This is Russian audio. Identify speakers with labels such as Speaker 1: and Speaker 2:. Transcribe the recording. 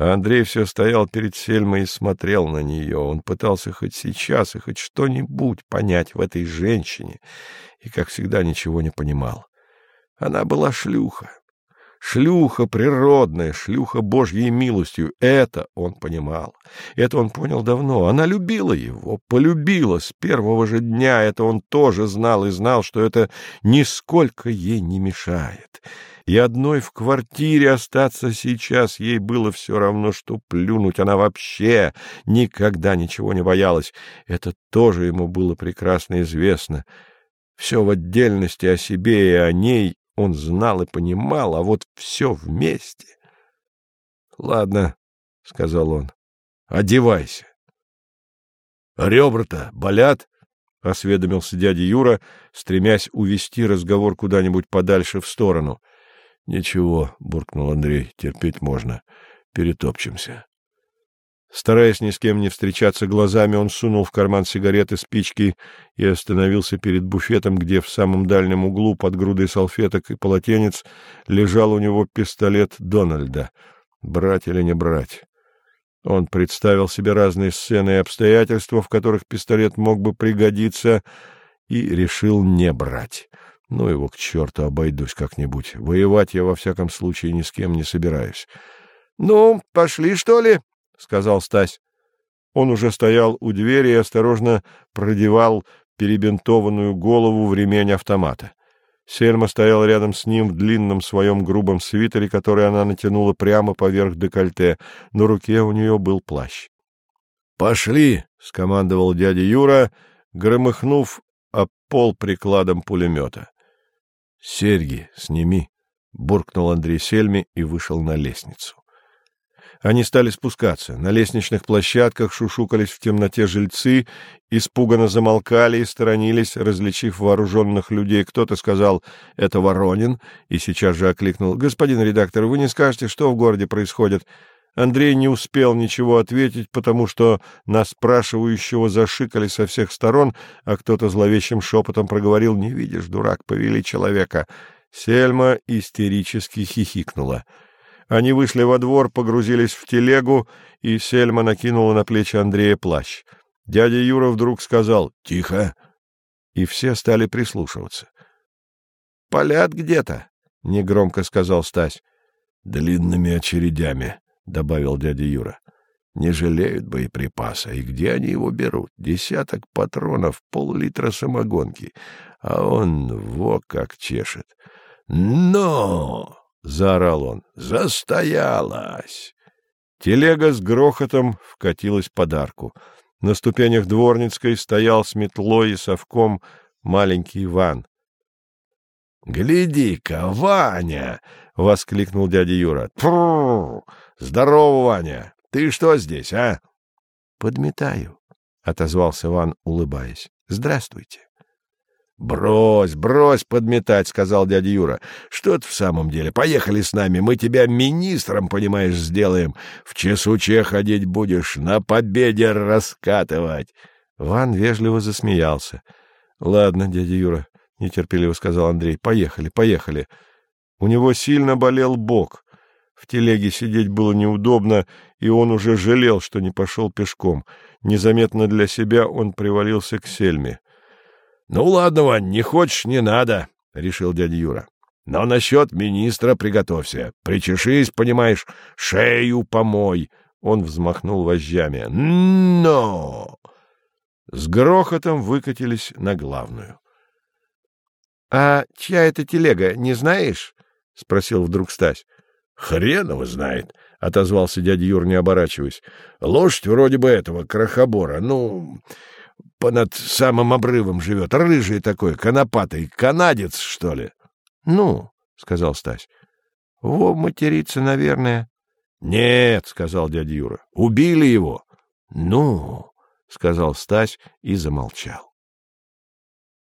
Speaker 1: А Андрей все стоял перед Сельмой и смотрел на нее. Он пытался хоть сейчас и хоть что-нибудь понять в этой женщине, и, как всегда, ничего не понимал. Она была шлюха. Шлюха природная, шлюха Божьей милостью. Это он понимал. Это он понял давно. Она любила его, полюбила с первого же дня. Это он тоже знал и знал, что это нисколько ей не мешает. И одной в квартире остаться сейчас ей было все равно, что плюнуть. Она вообще никогда ничего не боялась. Это тоже ему было прекрасно известно. Все в отдельности о себе и о ней он знал и понимал, а вот все вместе... — Ладно, — сказал он, — одевайся. — Ребра-то болят? — осведомился дядя Юра, стремясь увести разговор куда-нибудь подальше в сторону. — Ничего, — буркнул Андрей, — терпеть можно. Перетопчемся. Стараясь ни с кем не встречаться глазами, он сунул в карман сигареты, спички и остановился перед буфетом, где в самом дальнем углу под грудой салфеток и полотенец лежал у него пистолет Дональда. Брать или не брать? Он представил себе разные сцены и обстоятельства, в которых пистолет мог бы пригодиться, и решил не брать. Ну его к черту, обойдусь как-нибудь. Воевать я во всяком случае ни с кем не собираюсь. — Ну, пошли, что ли? — сказал Стась. Он уже стоял у двери и осторожно продевал перебинтованную голову в ремень автомата. Сельма стояла рядом с ним в длинном своем грубом свитере, который она натянула прямо поверх декольте. На руке у нее был плащ. «Пошли!» — скомандовал дядя Юра, громыхнув о пол прикладом пулемета. «Серьги сними!» — буркнул Андрей Сельме и вышел на лестницу. Они стали спускаться. На лестничных площадках шушукались в темноте жильцы, испуганно замолкали и сторонились, различив вооруженных людей. Кто-то сказал «это Воронин» и сейчас же окликнул «Господин редактор, вы не скажете, что в городе происходит?» Андрей не успел ничего ответить, потому что на спрашивающего зашикали со всех сторон, а кто-то зловещим шепотом проговорил «Не видишь, дурак, повели человека». Сельма истерически хихикнула. Они вышли во двор, погрузились в телегу, и Сельма накинула на плечи Андрея плащ. Дядя Юра вдруг сказал «Тихо!» и все стали прислушиваться. — Полят где-то, — негромко сказал Стась. — Длинными очередями, — добавил дядя Юра. — Не жалеют боеприпаса. И где они его берут? Десяток патронов, пол-литра самогонки. А он во как чешет. — Но! — заорал он. «Застоялась!» Телега с грохотом вкатилась под арку. На ступенях Дворницкой стоял с метлой и совком маленький Иван. — Гляди-ка, Ваня! — воскликнул дядя Юра. — Тьфу! Здорово, Ваня! Ты что здесь, а? — Подметаю, — отозвался Иван, улыбаясь. — Здравствуйте. «Брось, брось подметать», — сказал дядя Юра. «Что ты в самом деле? Поехали с нами, мы тебя министром, понимаешь, сделаем. В чесуче ходить будешь, на победе раскатывать». Ван вежливо засмеялся. «Ладно, дядя Юра», — нетерпеливо сказал Андрей, — «поехали, поехали». У него сильно болел бок. В телеге сидеть было неудобно, и он уже жалел, что не пошел пешком. Незаметно для себя он привалился к сельме. Ну, ладно, Вань, не хочешь — не надо, — решил дядя Юра. Но насчет министра приготовься. Причешись, понимаешь, шею помой. Он взмахнул вожжами. Но! С грохотом выкатились на главную. — А чья это телега, не знаешь? — спросил вдруг Стась. — Хрен его знает, — отозвался дядя Юр, не оборачиваясь. — Лошадь вроде бы этого, крохобора. Ну, понад самым обрывом живет, рыжий такой, конопатый, канадец, что ли? — Ну, — сказал Стась, — во материться, наверное. — Нет, — сказал дядя Юра, — убили его. — Ну, — сказал Стась и замолчал.